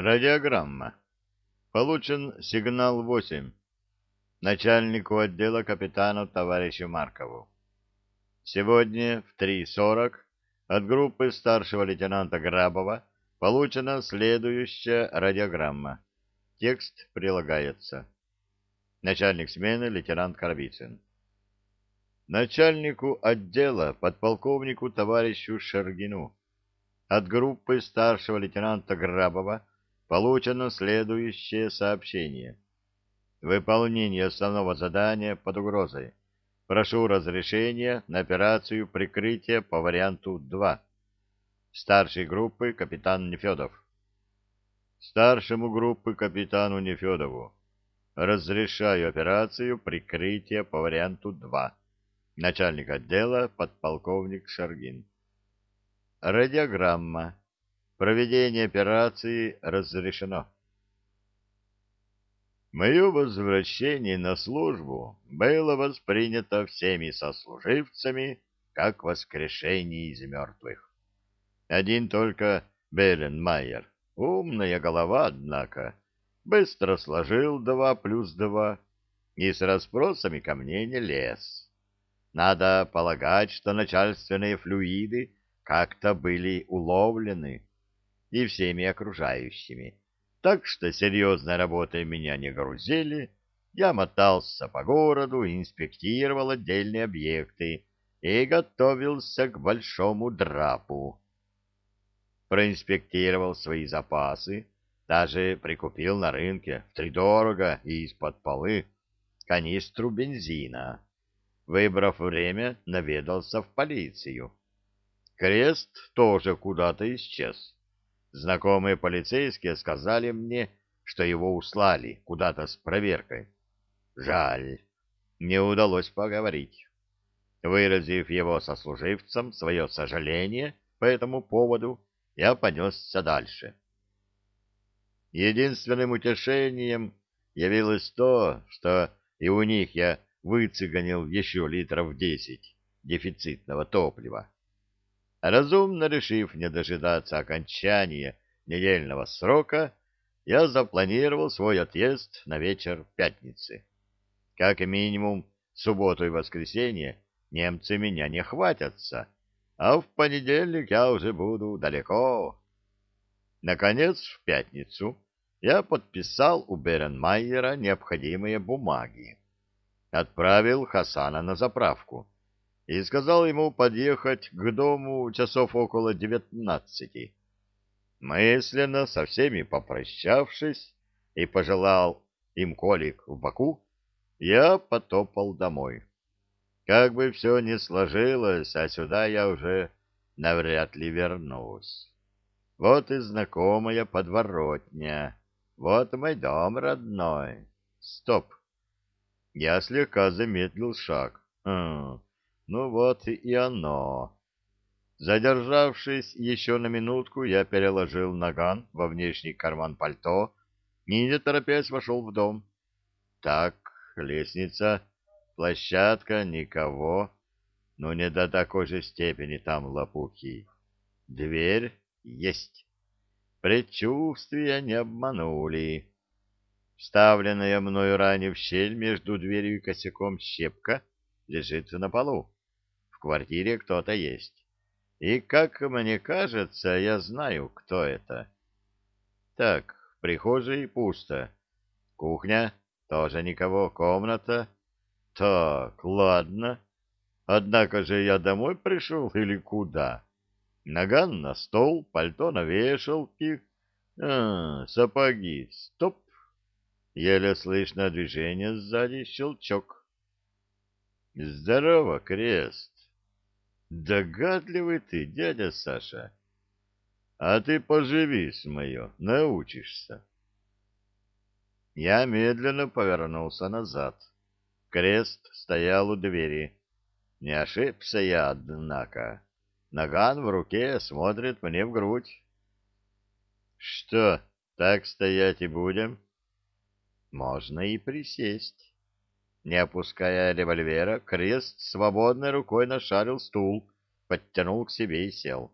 Радиограмма. Получен сигнал 8. Начальнику отдела капитану товарищу Маркову. Сегодня в 3.40 от группы старшего лейтенанта Грабова получена следующая радиограмма. Текст прилагается. Начальник смены лейтенант Коробицын. Начальнику отдела подполковнику товарищу Шергину от группы старшего лейтенанта Грабова получено следующее сообщение. Выполнение основного задания под угрозой. Прошу разрешения на операцию прикрытия по варианту 2. Старший группы капитан Нефедов. Старшему группы капитану Нефедову. Разрешаю операцию прикрытия по варианту 2. Начальник отдела подполковник Шаргин. Радиограмма. Проведение операции разрешено. Мое возвращение на службу было воспринято всеми сослуживцами как воскрешение из мертвых. Один только Белленмайер, умная голова, однако, быстро сложил два плюс два и с расспросами ко мне не лез. Надо полагать, что начальственные флюиды как-то были уловлены и всеми окружающими. Так что серьезной работой меня не грузили, я мотался по городу, инспектировал отдельные объекты и готовился к большому драпу. Проинспектировал свои запасы, даже прикупил на рынке втридорого и из-под полы канистру бензина. Выбрав время, наведался в полицию. Крест тоже куда-то исчез. Знакомые полицейские сказали мне, что его услали куда-то с проверкой. Жаль, не удалось поговорить. Выразив его сослуживцам свое сожаление по этому поводу, я понесся дальше. Единственным утешением явилось то, что и у них я выцеганил еще литров десять дефицитного топлива. Разумно решив не дожидаться окончания недельного срока, я запланировал свой отъезд на вечер пятницы. Как минимум, субботу и воскресенье немцы меня не хватятся, а в понедельник я уже буду далеко. Наконец, в пятницу я подписал у Беренмайера необходимые бумаги. Отправил Хасана на заправку и сказал ему подъехать к дому часов около девятнадцати. Мысленно со всеми попрощавшись и пожелал им колик в боку, я потопал домой. Как бы все ни сложилось, а сюда я уже навряд ли вернусь. Вот и знакомая подворотня, вот мой дом родной. Стоп! Я слегка замедлил шаг. Хм, ну вот и оно. Задержавшись еще на минутку, я переложил наган во внешний карман пальто и, не торопясь, вошел в дом. Так, лестница, площадка, никого, но не до такой же степени там лопухи. Дверь есть. Предчувствия не обманули. Вставленная мною ранее в щель между дверью и косяком щепка лежит на полу. В квартире кто-то есть. И, как мне кажется, я знаю, кто это. Так, в прихожей пусто. Кухня, тоже никого, комната. Так, ладно. Однако же я домой пришел или куда? Наган на стол, пальто на вешалке. А, сапоги, стоп. Еле слышно движение сзади, щелчок. Здорово, Крест. Догадливый ты, дядя Саша. А ты поживи с мое, научишься. Я медленно повернулся назад. Крест стоял у двери. Не ошибся я, однако. Наган в руке смотрит мне в грудь. Что, так стоять и будем? Можно и присесть. Не опуская револьвера, крест свободной рукой нашарил стул, подтянул к себе и сел.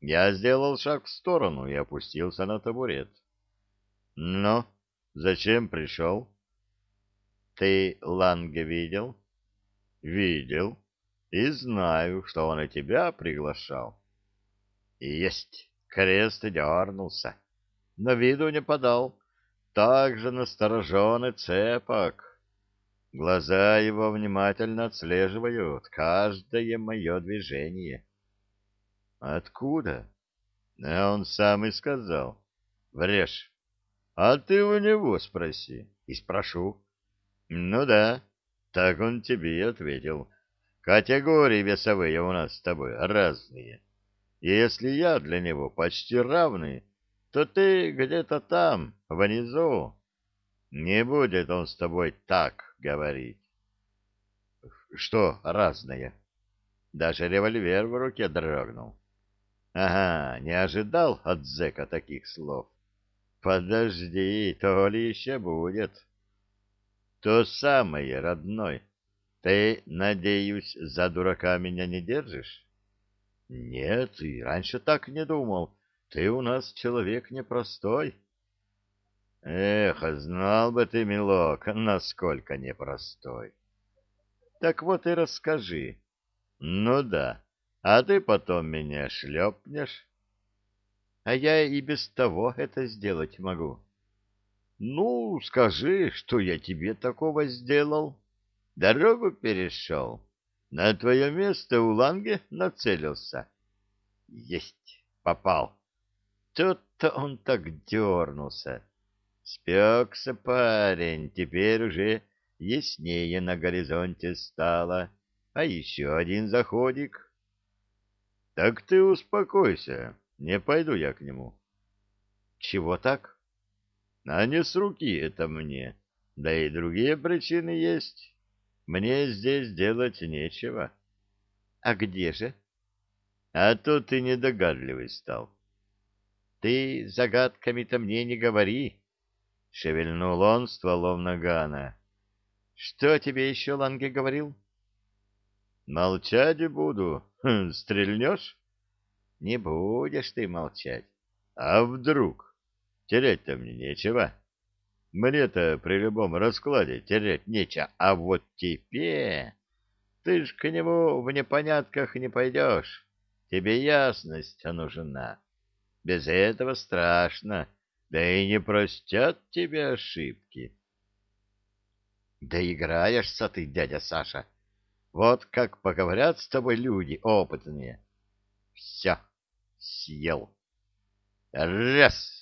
Я сделал шаг в сторону и опустился на табурет. Ну, зачем пришел? Ты Ланге видел? Видел. И знаю, что он и тебя приглашал. Есть. Крест дернулся, но виду не подал. Так же насторожен и цепок. Глаза его внимательно отслеживают каждое мое движение. Откуда? А он сам и сказал. Врешь. А ты у него спроси. И спрошу. Ну да, так он тебе и ответил. Категории весовые у нас с тобой разные. Если я для него почти равный, то ты где-то там, внизу. Не будет он с тобой так говорить. Что разное? Даже револьвер в руке дрогнул. Ага, не ожидал от зэка таких слов. Подожди, то ли еще будет. То самое, родной. Ты, надеюсь, за дурака меня не держишь? Нет, и раньше так не думал. Ты у нас человек непростой. Эх, знал бы ты, милок, насколько непростой. Так вот и расскажи. Ну да, а ты потом меня шлепнешь. А я и без того это сделать могу. Ну, скажи, что я тебе такого сделал. Дорогу перешел. На твое место у Ланге нацелился. Есть, попал. Тут-то он так дернулся. Спекся парень, теперь уже яснее на горизонте стало. А еще один заходик. Так ты успокойся, не пойду я к нему. Чего так? А не с руки это мне. Да и другие причины есть. Мне здесь делать нечего. А где же? А то ты недогадливый стал. Ты загадками-то мне не говори. — шевельнул он стволом нагана. — Что тебе еще Ланге говорил? — Молчать буду. Хм, стрельнешь? — Не будешь ты молчать. — А вдруг? Терять-то мне нечего. Мне-то при любом раскладе терять нечего, а вот теперь... Ты ж к нему в непонятках не пойдешь. Тебе ясность нужна. Без этого страшно. — да и не простят тебе ошибки. Да играешься ты, дядя Саша. Вот как поговорят с тобой люди опытные. Все, съел. Раз!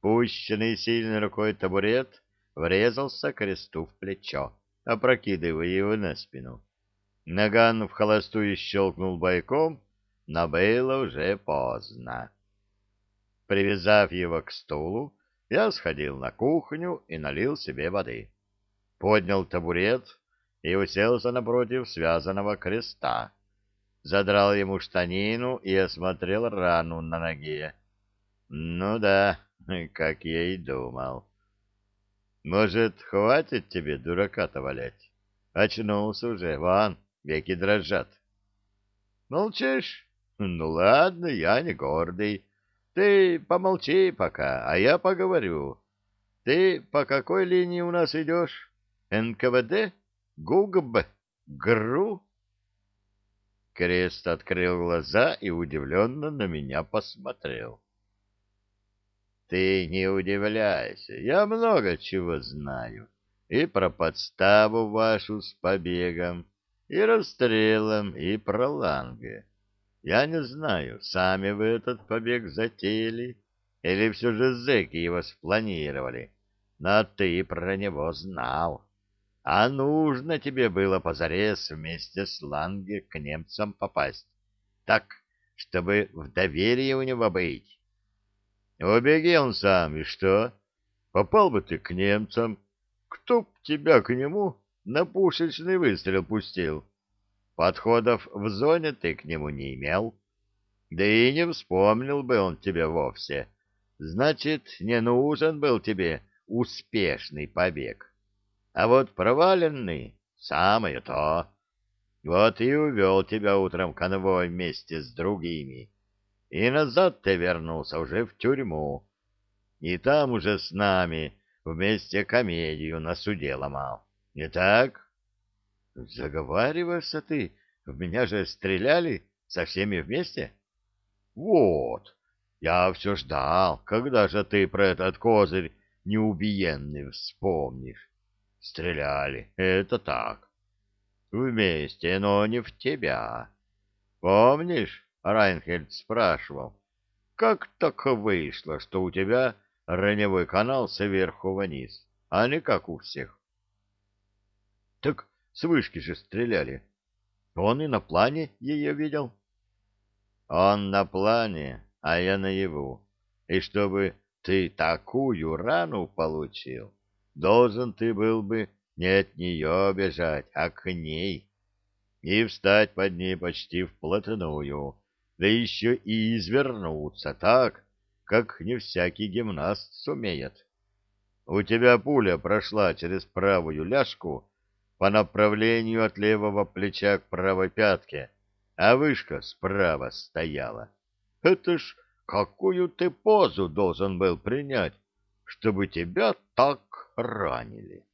Пущенный сильной рукой табурет врезался кресту в плечо, опрокидывая его на спину. Наган в холостую щелкнул бойком, но было уже поздно. Привязав его к стулу, я сходил на кухню и налил себе воды. Поднял табурет и уселся напротив связанного креста. Задрал ему штанину и осмотрел рану на ноге. Ну да, как я и думал. Может, хватит тебе дурака-то валять? Очнулся уже, вон, веки дрожат. Молчишь? Ну ладно, я не гордый. Ты помолчи пока, а я поговорю. Ты по какой линии у нас идешь? НКВД? ГУГБ? ГРУ? Крест открыл глаза и удивленно на меня посмотрел. Ты не удивляйся, я много чего знаю. И про подставу вашу с побегом, и расстрелом, и про Ланге. Я не знаю, сами вы этот побег затеяли, или все же зэки его спланировали, но ты про него знал. А нужно тебе было позарез вместе с Ланге к немцам попасть, так, чтобы в доверии у него быть. Убеги он сам, и что? Попал бы ты к немцам, кто б тебя к нему на пушечный выстрел пустил? Подходов в зоне ты к нему не имел. Да и не вспомнил бы он тебя вовсе. Значит, не нужен был тебе успешный побег. А вот проваленный — самое то. Вот и увел тебя утром конвой вместе с другими. И назад ты вернулся уже в тюрьму. и там уже с нами вместе комедию на суде ломал. Не так? Заговариваешься ты, в меня же стреляли со всеми вместе? Вот, я все ждал, когда же ты про этот козырь неубиенный вспомнишь. Стреляли, это так. Вместе, но не в тебя. Помнишь, Райнхельд спрашивал, как так вышло, что у тебя раневой канал сверху вниз, а не как у всех? Так с вышки же стреляли. Он и на плане ее видел. Он на плане, а я наяву. И чтобы ты такую рану получил, должен ты был бы не от нее бежать, а к ней, и встать под ней почти вплотную, да еще и извернуться так, как не всякий гимнаст сумеет. У тебя пуля прошла через правую ляжку по направлению от левого плеча к правой пятке, а вышка справа стояла. Это ж какую ты позу должен был принять, чтобы тебя так ранили?